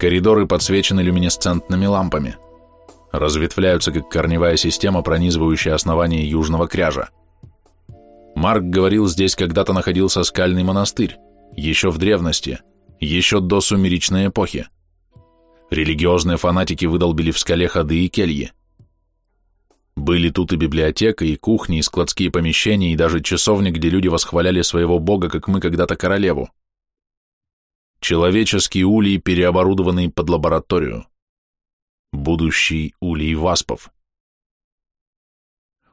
Коридоры подсвечены люминесцентными лампами. Разветвляются, как корневая система, пронизывающая основание южного кряжа. Марк говорил, здесь когда-то находился скальный монастырь, еще в древности, еще до сумеречной эпохи. Религиозные фанатики выдолбили в скале ходы и кельи. Были тут и библиотека, и кухни, и складские помещения, и даже часовня, где люди восхваляли своего бога, как мы когда-то королеву. Человеческий улей, переоборудованный под лабораторию. Будущий улей васпов.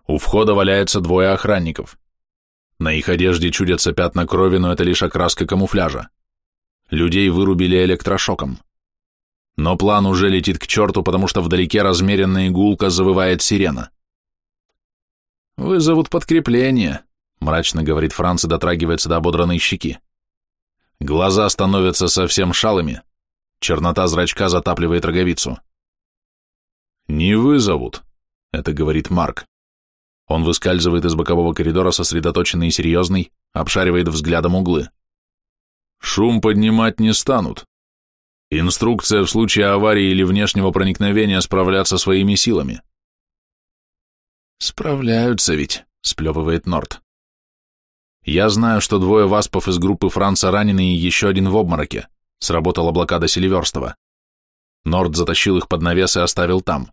У входа валяется двое охранников. На их одежде чудятся пятна крови, но это лишь окраска камуфляжа. Людей вырубили электрошоком. Но план уже летит к черту, потому что вдалеке размеренная игулка завывает сирена. «Вызовут подкрепление», — мрачно говорит Франц и дотрагивается до ободранной щеки. Глаза становятся совсем шалыми, чернота зрачка затапливает роговицу. «Не вызовут», — это говорит Марк. Он выскальзывает из бокового коридора, сосредоточенный и серьезный, обшаривает взглядом углы. «Шум поднимать не станут. Инструкция в случае аварии или внешнего проникновения справляться своими силами». «Справляются ведь», — сплевывает Норт. Я знаю, что двое васпов из группы Франца ранены и еще один в обмороке. Сработала блокада Селиверстова. Норд затащил их под навес и оставил там.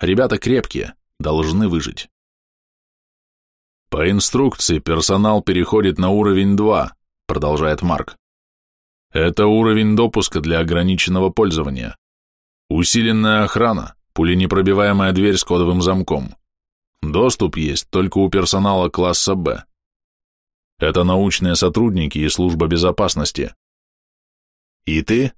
Ребята крепкие, должны выжить. По инструкции персонал переходит на уровень 2, продолжает Марк. Это уровень допуска для ограниченного пользования. Усиленная охрана, пуленепробиваемая дверь с кодовым замком. Доступ есть только у персонала класса «Б». Это научные сотрудники и служба безопасности. И ты?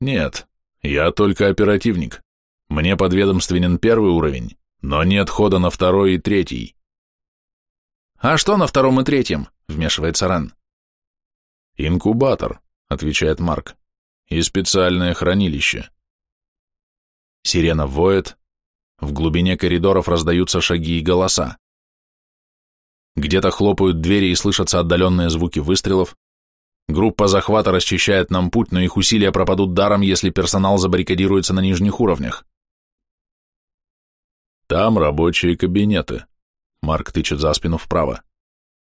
Нет, я только оперативник. Мне подведомственен первый уровень, но нет хода на второй и третий. А что на втором и третьем? Вмешивается Рен. Инкубатор, отвечает Марк, и специальное хранилище. Сирена воет, в глубине коридоров раздаются шаги и голоса. Где-то хлопают двери и слышатся отдаленные звуки выстрелов. Группа захвата расчищает нам путь, но их усилия пропадут даром, если персонал забаррикадируется на нижних уровнях. Там рабочие кабинеты. Марк тычет за спину вправо.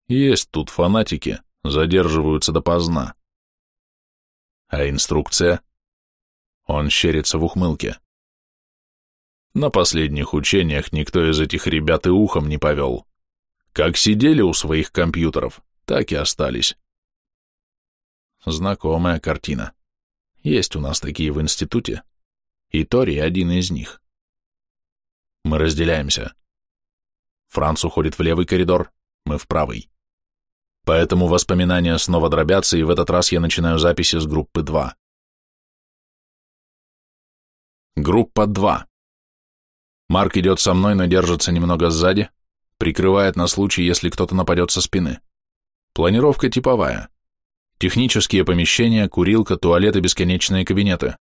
Есть тут фанатики, задерживаются допоздна. А инструкция? Он щерится в ухмылке. На последних учениях никто из этих ребят и ухом не повел. Как сидели у своих компьютеров, так и остались. Знакомая картина. Есть у нас такие в институте. И Тори один из них. Мы разделяемся. Франц уходит в левый коридор, мы в правый. Поэтому воспоминания снова дробятся, и в этот раз я начинаю записи с группы 2. Группа 2. Марк идет со мной, но держится немного сзади, Прикрывает на случай, если кто-то нападет со спины. Планировка типовая. Технические помещения, курилка, туалеты, бесконечные кабинеты.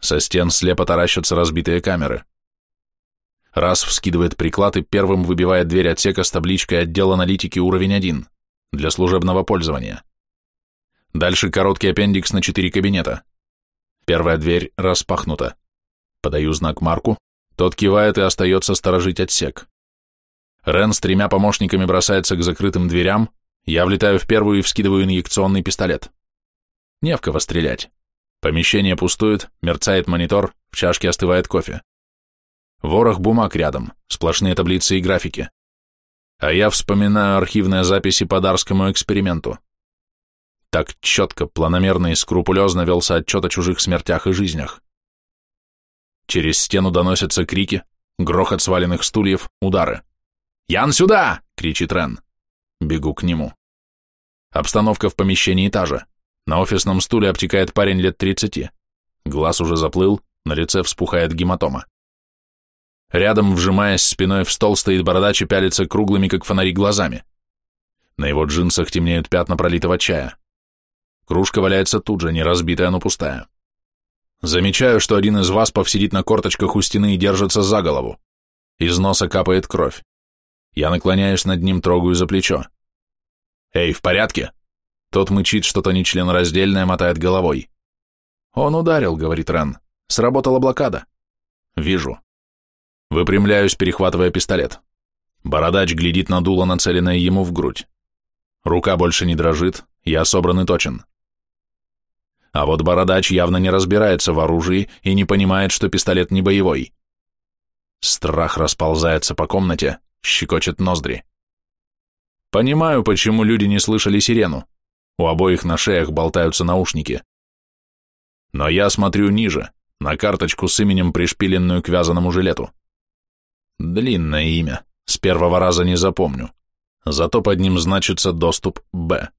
Со стен слепо таращатся разбитые камеры. Раз вскидывает приклад и первым выбивает дверь отсека с табличкой «Отдел аналитики уровень 1» для служебного пользования. Дальше короткий аппендикс на четыре кабинета. Первая дверь распахнута. Подаю знак Марку, тот кивает и остается сторожить отсек. Рен с тремя помощниками бросается к закрытым дверям, я влетаю в первую и вскидываю инъекционный пистолет. Не в кого стрелять. Помещение пустует, мерцает монитор, в чашке остывает кофе. Ворох бумаг рядом, сплошные таблицы и графики. А я вспоминаю архивные записи по дарскому эксперименту. Так четко, планомерно и скрупулезно велся отчет о чужих смертях и жизнях. Через стену доносятся крики, грохот сваленных стульев, удары. «Ян, сюда!» — кричит Рен. Бегу к нему. Обстановка в помещении та же. На офисном стуле обтекает парень лет тридцати. Глаз уже заплыл, на лице вспухает гематома. Рядом, вжимаясь спиной в стол, стоит бородач и пялится круглыми, как фонари, глазами. На его джинсах темнеют пятна пролитого чая. Кружка валяется тут же, не разбитая, но пустая. Замечаю, что один из васпов сидит на корточках у стены и держится за голову. Из носа капает кровь. Я наклоняюсь над ним, трогаю за плечо. «Эй, в порядке?» Тот мычит что-то нечленораздельное, мотает головой. Он ударил, говорит Рен. Сработала блокада. Вижу. Выпрямляюсь, перехватывая пистолет. Бородач глядит на дуло, нацеленное ему в грудь. Рука больше не дрожит, я собран и точен. А вот бородач явно не разбирается в оружии и не понимает, что пистолет не боевой. Страх расползается по комнате, щекочет ноздри. Понимаю, почему люди не слышали сирену. У обоих на шеях болтаются наушники. Но я смотрю ниже, на карточку с именем, пришпиленную к вязаному жилету. Длинное имя, с первого раза не запомню. Зато под ним значится доступ «Б».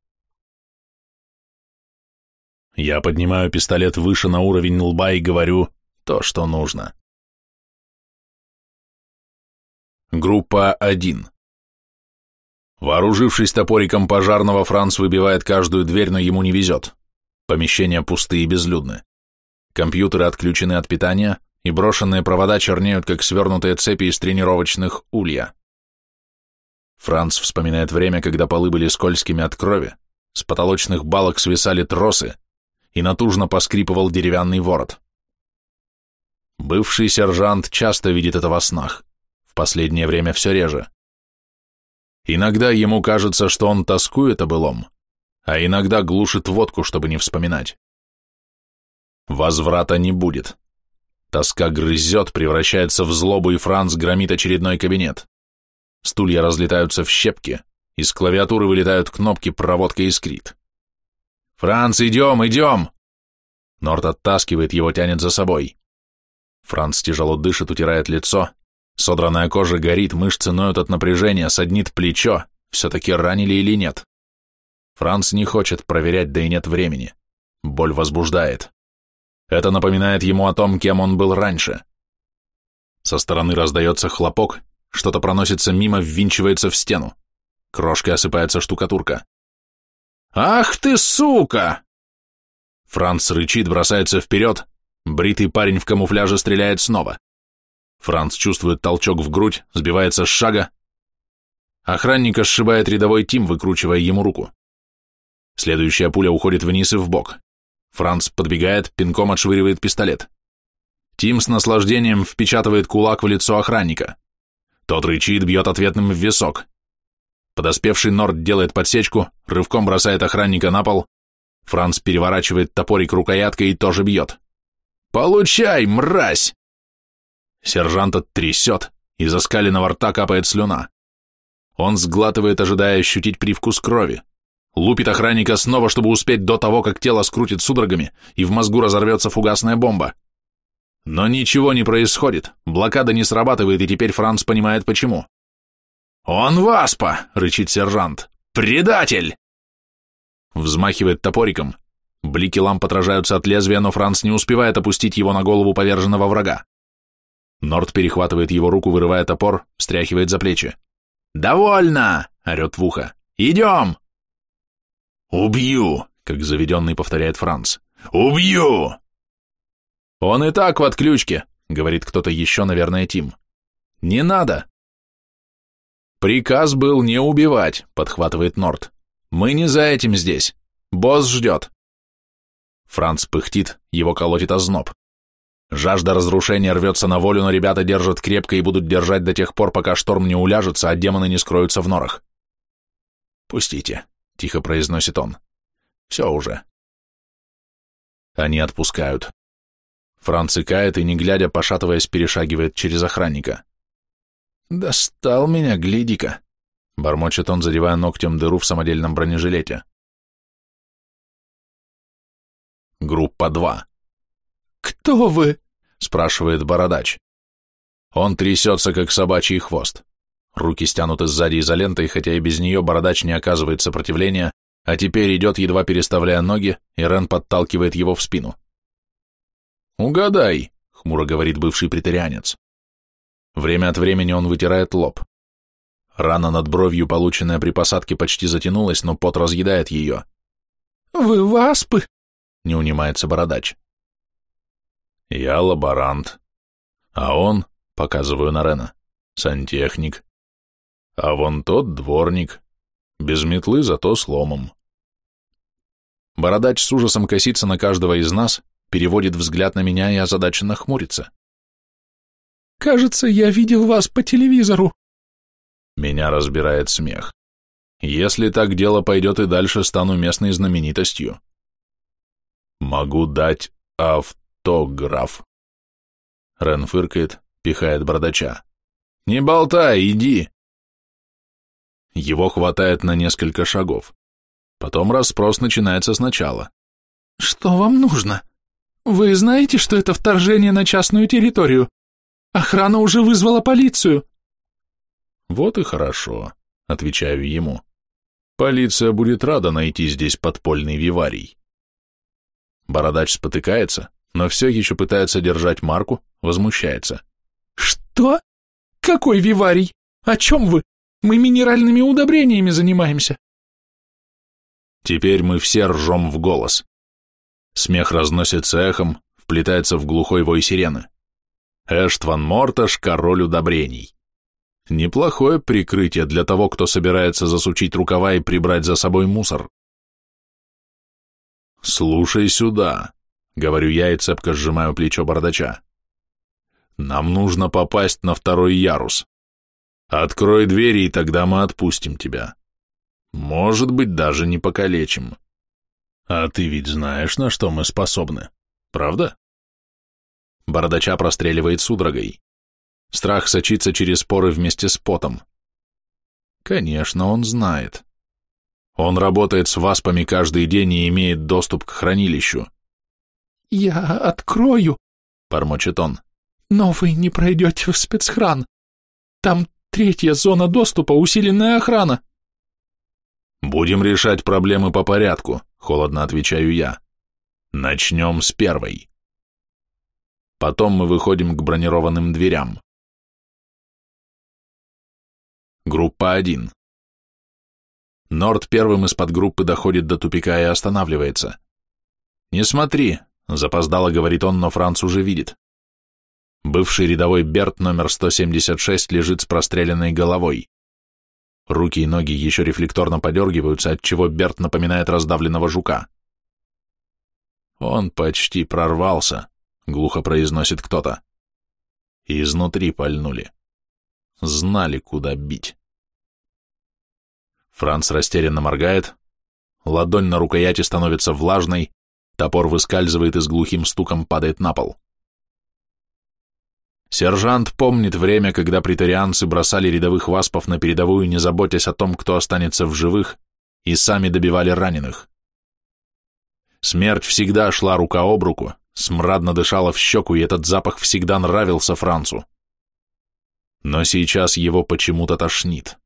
Я поднимаю пистолет выше на уровень лба и говорю то, что нужно. Группа 1. Вооружившись топориком пожарного, Франц выбивает каждую дверь, но ему не везет. Помещения пустые и безлюдны. Компьютеры отключены от питания, и брошенные провода чернеют, как свернутые цепи из тренировочных улья. Франц вспоминает время, когда полы были скользкими от крови, с потолочных балок свисали тросы, и натужно поскрипывал деревянный ворот. Бывший сержант часто видит это во снах последнее время все реже. Иногда ему кажется, что он тоскует о былом, а иногда глушит водку, чтобы не вспоминать. Возврата не будет. Тоска грызет, превращается в злобу, и Франц громит очередной кабинет. Стулья разлетаются в щепки, из клавиатуры вылетают кнопки, проводка искрит. «Франц, идем, идем!» Норт оттаскивает его, тянет за собой. Франц тяжело дышит, утирает лицо, Содранная кожа горит, мышцы ноют от напряжения, саднит плечо. Все-таки ранили или нет? Франц не хочет проверять, да и нет времени. Боль возбуждает. Это напоминает ему о том, кем он был раньше. Со стороны раздается хлопок, что-то проносится мимо, ввинчивается в стену. Крошкой осыпается штукатурка. «Ах ты, сука!» Франц рычит, бросается вперед. Бритый парень в камуфляже стреляет снова. Франц чувствует толчок в грудь, сбивается с шага. Охранника сшибает рядовой Тим, выкручивая ему руку. Следующая пуля уходит вниз и в бок. Франц подбегает, пинком отшвыривает пистолет. Тим с наслаждением впечатывает кулак в лицо охранника. Тот рычит, бьет ответным в висок. Подоспевший Норд делает подсечку, рывком бросает охранника на пол. Франц переворачивает топорик рукояткой и тоже бьет. «Получай, мразь!» Сержанта трясет, из оскаленного рта капает слюна. Он сглатывает, ожидая ощутить привкус крови. Лупит охранника снова, чтобы успеть до того, как тело скрутит судорогами, и в мозгу разорвется фугасная бомба. Но ничего не происходит, блокада не срабатывает, и теперь Франц понимает почему. «Он васпа!» — рычит сержант. «Предатель!» Взмахивает топориком. Блики ламп отражаются от лезвия, но Франц не успевает опустить его на голову поверженного врага. Норд перехватывает его руку, вырывая топор, встряхивает за плечи. «Довольно!» — орет в ухо. «Идем!» «Убью!» — как заведенный повторяет Франц. «Убью!» «Он и так в отключке!» — говорит кто-то еще, наверное, Тим. «Не надо!» «Приказ был не убивать», — подхватывает Норд. «Мы не за этим здесь. Босс ждет». Франц пыхтит, его колотит озноб. Жажда разрушения рвется на волю, но ребята держат крепко и будут держать до тех пор, пока шторм не уляжется, а демоны не скроются в норах. «Пустите», — тихо произносит он. «Все уже». Они отпускают. Франц икает и, не глядя, пошатываясь, перешагивает через охранника. «Достал меня, гляди-ка», — бормочет он, задевая ногтем дыру в самодельном бронежилете. Группа 2. «Кто вы?» — спрашивает бородач. Он трясется, как собачий хвост. Руки стянуты сзади изолентой, хотя и без нее бородач не оказывает сопротивления, а теперь идет, едва переставляя ноги, и Рен подталкивает его в спину. «Угадай», — хмуро говорит бывший претарианец. Время от времени он вытирает лоб. Рана над бровью, полученная при посадке, почти затянулась, но пот разъедает ее. «Вы васпы?» — не унимается бородач. Я лаборант. А он, показываю на Рена, сантехник. А вон тот дворник. Без метлы, зато с ломом. Бородач с ужасом косится на каждого из нас, переводит взгляд на меня и озадаченно хмурится. «Кажется, я видел вас по телевизору». Меня разбирает смех. Если так дело пойдет и дальше, стану местной знаменитостью. Могу дать автограф. Рен фыркает, пихает бардача. Не болтай, иди. Его хватает на несколько шагов. Потом расспрос начинается сначала. Что вам нужно? Вы знаете, что это вторжение на частную территорию? Охрана уже вызвала полицию. Вот и хорошо, отвечаю ему. Полиция будет рада найти здесь подпольный виварий. Бородач спотыкается, но все еще пытается держать марку, возмущается. Что? Какой виварий? О чем вы? Мы минеральными удобрениями занимаемся. Теперь мы все ржем в голос. Смех разносится эхом, вплетается в глухой вой сирены. Эштван Морташ, король удобрений. Неплохое прикрытие для того, кто собирается засучить рукава и прибрать за собой мусор. «Слушай сюда», — говорю я и цепко сжимаю плечо бардача. «Нам нужно попасть на второй ярус. Открой двери, и тогда мы отпустим тебя. Может быть, даже не покалечим. А ты ведь знаешь, на что мы способны, правда?» Бородача простреливает судорогой. Страх сочится через поры вместе с потом. Конечно, он знает. Он работает с васпами каждый день и имеет доступ к хранилищу. «Я открою», — бормочет он. «Но вы не пройдете в спецхран. Там третья зона доступа, усиленная охрана». «Будем решать проблемы по порядку», — холодно отвечаю я. «Начнем с первой». Потом мы выходим к бронированным дверям. Группа 1. Норд первым из подгруппы доходит до тупика и останавливается. «Не смотри», — запоздало говорит он, но Франц уже видит. Бывший рядовой Берт номер 176 лежит с простреленной головой. Руки и ноги еще рефлекторно подергиваются, отчего Берт напоминает раздавленного жука. «Он почти прорвался», — глухо произносит кто-то. изнутри пальнули. Знали, куда бить. Франц растерянно моргает, ладонь на рукояти становится влажной, топор выскальзывает и с глухим стуком падает на пол. Сержант помнит время, когда притарианцы бросали рядовых васпов на передовую, не заботясь о том, кто останется в живых, и сами добивали раненых. Смерть всегда шла рука об руку, смрадно дышала в щеку, и этот запах всегда нравился Францу. Но сейчас его почему-то тошнит.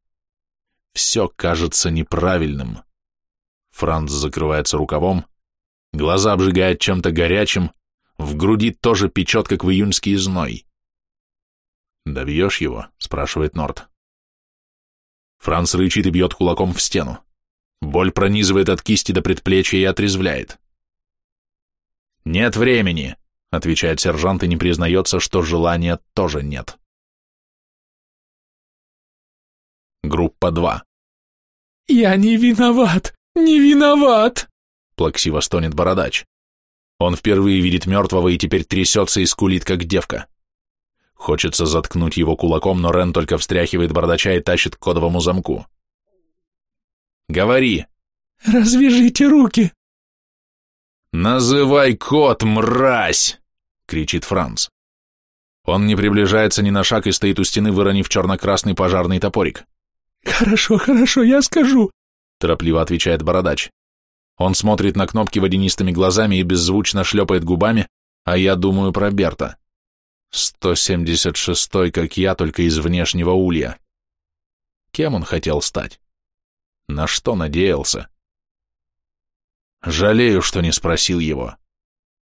Все кажется неправильным. Франц закрывается рукавом, глаза обжигает чем-то горячим, в груди тоже печет, как в июньский зной. «Добьешь его?» — спрашивает Норт. Франц рычит и бьет кулаком в стену. Боль пронизывает от кисти до предплечья и отрезвляет. «Нет времени», — отвечает сержант и не признается, что желания тоже нет. Группа 2. «Я не виноват! Не виноват!» Плаксиво стонет бородач. Он впервые видит мертвого и теперь трясется и скулит, как девка. Хочется заткнуть его кулаком, но Рен только встряхивает бардача и тащит к кодовому замку. «Говори!» «Развяжите руки!» «Называй код, мразь!» — кричит Франц. Он не приближается ни на шаг и стоит у стены, выронив черно-красный пожарный топорик. «Хорошо, хорошо, я скажу», — торопливо отвечает бородач. Он смотрит на кнопки водянистыми глазами и беззвучно шлепает губами, а я думаю про Берта. 176-й, как я, только из внешнего улья. Кем он хотел стать? На что надеялся? Жалею, что не спросил его.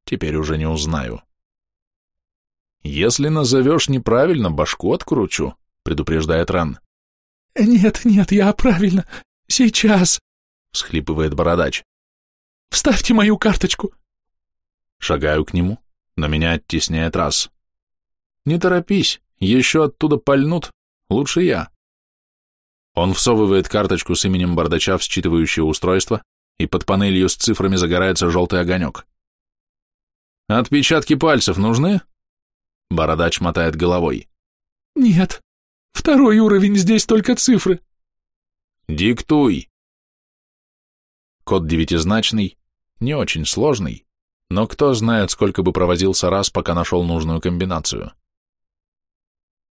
Теперь уже не узнаю. Если назовешь неправильно, башку откручу, предупреждает Ран. «Нет, нет, я правильно. Сейчас!» — всхлипывает бородач. «Вставьте мою карточку!» Шагаю к нему, но меня оттесняет раз. «Не торопись, еще оттуда пальнут. Лучше я». Он всовывает карточку с именем бардача в считывающее устройство, и под панелью с цифрами загорается желтый огонек. Отпечатки пальцев нужны? Бородач мотает головой. Нет, второй уровень, здесь только цифры. Диктуй. Код девятизначный, не очень сложный, но кто знает, сколько бы провозился раз, пока нашел нужную комбинацию.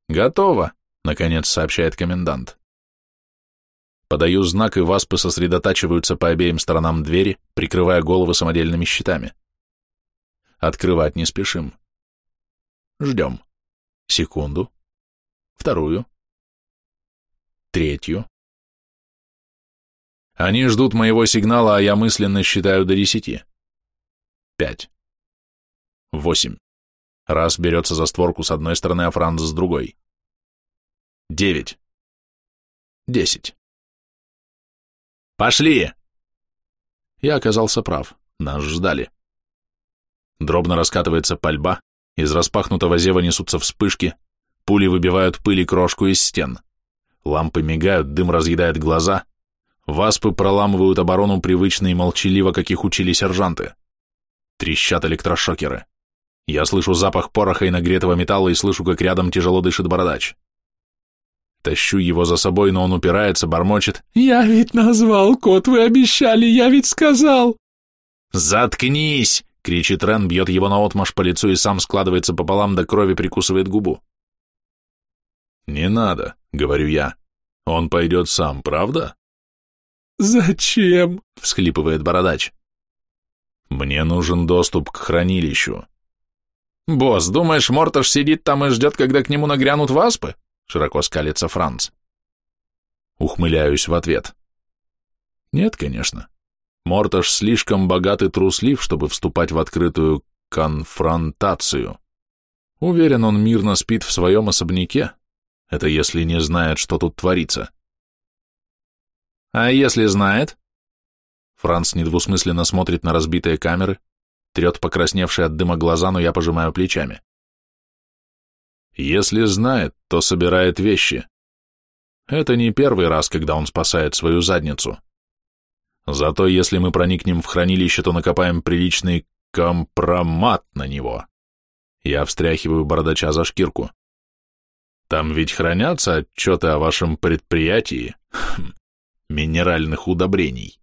«Готово», — наконец сообщает комендант. Подаю знак, и васпы сосредотачиваются по обеим сторонам двери, прикрывая головы самодельными щитами. Открывать не спешим. Ждем. Секунду. Вторую. Третью. Они ждут моего сигнала, а я мысленно считаю до десяти. Пять. Восемь. Раз берется за створку с одной стороны, а Франц с другой. Девять. Десять. «Пошли!» Я оказался прав. Нас ждали. Дробно раскатывается пальба, из распахнутого зева несутся вспышки, пули выбивают пыль и крошку из стен. Лампы мигают, дым разъедает глаза. Васпы проламывают оборону привычно и молчаливо, как их учили сержанты. Трещат электрошокеры. Я слышу запах пороха и нагретого металла и слышу, как рядом тяжело дышит бородач. Тащу его за собой, но он упирается, бормочет. «Я ведь назвал код, вы обещали, я ведь сказал!» «Заткнись!» — кричит Рен, бьет его наотмашь по лицу и сам складывается пополам до крови, прикусывает губу. «Не надо», — говорю я. «Он пойдет сам, правда?» «Зачем?» — всхлипывает бородач. «Мне нужен доступ к хранилищу». «Босс, думаешь, Морташ сидит там и ждет, когда к нему нагрянут васпы?» широко скалится Франц. Ухмыляюсь в ответ. Нет, конечно. Морташ слишком богат и труслив, чтобы вступать в открытую конфронтацию. Уверен, он мирно спит в своем особняке. Это если не знает, что тут творится. А если знает? Франц недвусмысленно смотрит на разбитые камеры, трет покрасневшие от дыма глаза, но я пожимаю плечами. Если знает, то собирает вещи. Это не первый раз, когда он спасает свою задницу. Зато если мы проникнем в хранилище, то накопаем приличный компромат на него. Я встряхиваю бородача за шкирку. Там ведь хранятся отчеты о вашем предприятии хм, минеральных удобрений.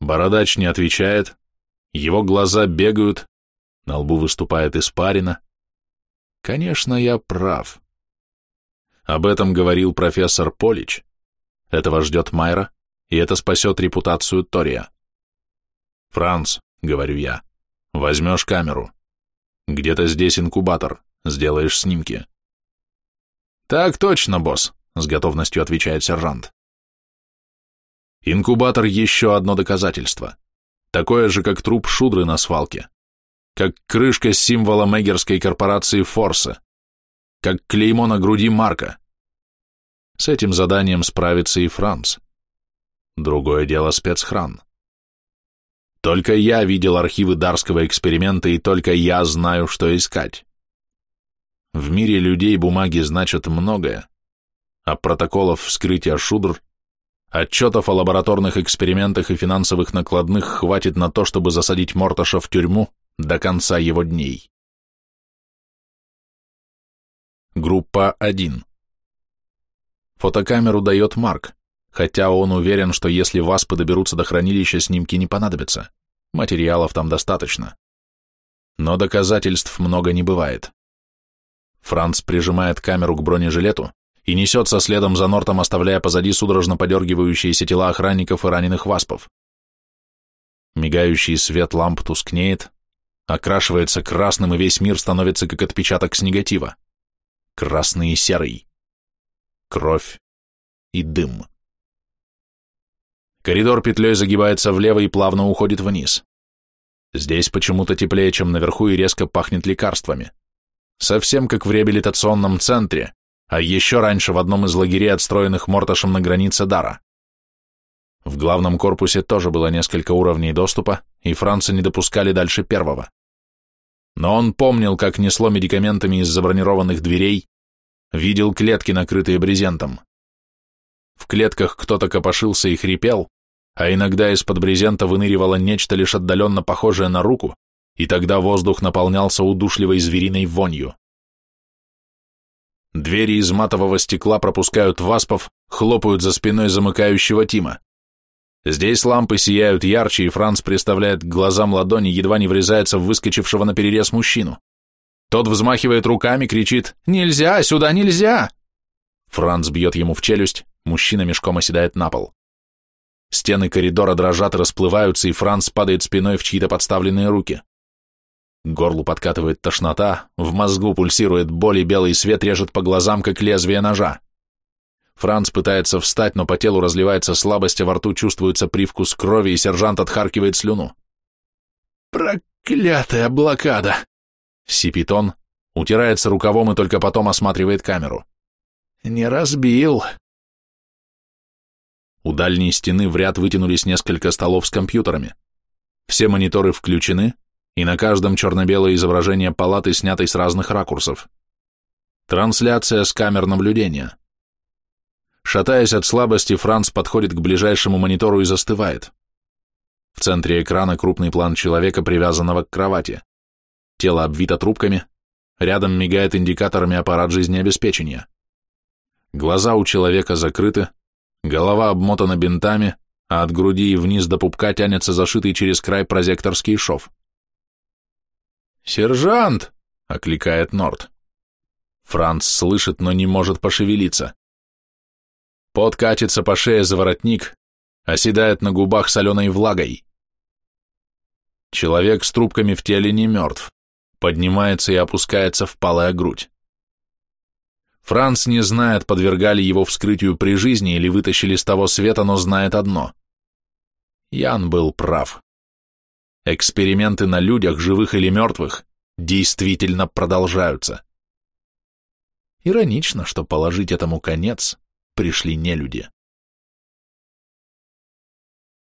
Бородач не отвечает, его глаза бегают, на лбу выступает испарина, Конечно, я прав. Об этом говорил профессор Полич. Этого ждет Майра, и это спасет репутацию Тория. Франц, говорю я, возьмешь камеру. Где-то здесь инкубатор, сделаешь снимки. Так точно, босс, с готовностью отвечает сержант. Инкубатор еще одно доказательство. Такое же, как труп шудры на свалке как крышка с символом эгерской корпорации Форса, как клеймо на груди Марка. С этим заданием справится и Франц. Другое дело спецхран. Только я видел архивы Дарского эксперимента, и только я знаю, что искать. В мире людей бумаги значат многое, а протоколов вскрытия шудр, отчетов о лабораторных экспериментах и финансовых накладных хватит на то, чтобы засадить Морташа в тюрьму до конца его дней. Группа 1. Фотокамеру дает Марк, хотя он уверен, что если ВАСПы доберутся до хранилища, снимки не понадобятся. Материалов там достаточно. Но доказательств много не бывает. Франц прижимает камеру к бронежилету и несется следом за Нортом, оставляя позади судорожно подергивающиеся тела охранников и раненых васпов. Мигающий свет ламп тускнеет, окрашивается красным, и весь мир становится как отпечаток с негатива. Красный и серый. Кровь и дым. Коридор петлей загибается влево и плавно уходит вниз. Здесь почему-то теплее, чем наверху, и резко пахнет лекарствами. Совсем как в реабилитационном центре, а еще раньше в одном из лагерей, отстроенных Морташем на границе Дара. В главном корпусе тоже было несколько уровней доступа, и Франца не допускали дальше первого. Но он помнил, как несло медикаментами из забронированных дверей, видел клетки, накрытые брезентом. В клетках кто-то копошился и хрипел, а иногда из-под брезента выныривало нечто лишь отдаленно похожее на руку, и тогда воздух наполнялся удушливой звериной вонью. Двери из матового стекла пропускают васпов, хлопают за спиной замыкающего Тима. Здесь лампы сияют ярче, и Франц представляет к глазам ладони, едва не врезается в выскочившего на перерез мужчину. Тот взмахивает руками, кричит «Нельзя! Сюда нельзя!» Франц бьет ему в челюсть, мужчина мешком оседает на пол. Стены коридора дрожат и расплываются, и Франц падает спиной в чьи-то подставленные руки. Горлу подкатывает тошнота, в мозгу пульсирует боль, и белый свет режет по глазам, как лезвие ножа. Франц пытается встать, но по телу разливается слабость, а во рту чувствуется привкус крови, и сержант отхаркивает слюну. «Проклятая блокада!» Сипит он, утирается рукавом и только потом осматривает камеру. «Не разбил!» У дальней стены в ряд вытянулись несколько столов с компьютерами. Все мониторы включены, и на каждом черно-белое изображение палаты, снятой с разных ракурсов. Трансляция с камер наблюдения. Шатаясь от слабости, Франц подходит к ближайшему монитору и застывает. В центре экрана крупный план человека, привязанного к кровати. Тело обвито трубками, рядом мигает индикаторами аппарат жизнеобеспечения. Глаза у человека закрыты, голова обмотана бинтами, а от груди и вниз до пупка тянется зашитый через край прозекторский шов. «Сержант!» — окликает Норт. Франц слышит, но не может пошевелиться. Пот катится по шее за воротник, оседает на губах соленой влагой. Человек с трубками в теле не мертв, поднимается и опускается в палая грудь. Франц не знает, подвергали его вскрытию при жизни или вытащили с того света, но знает одно. Ян был прав. Эксперименты на людях, живых или мертвых, действительно продолжаются. Иронично, что положить этому конец пришли не люди.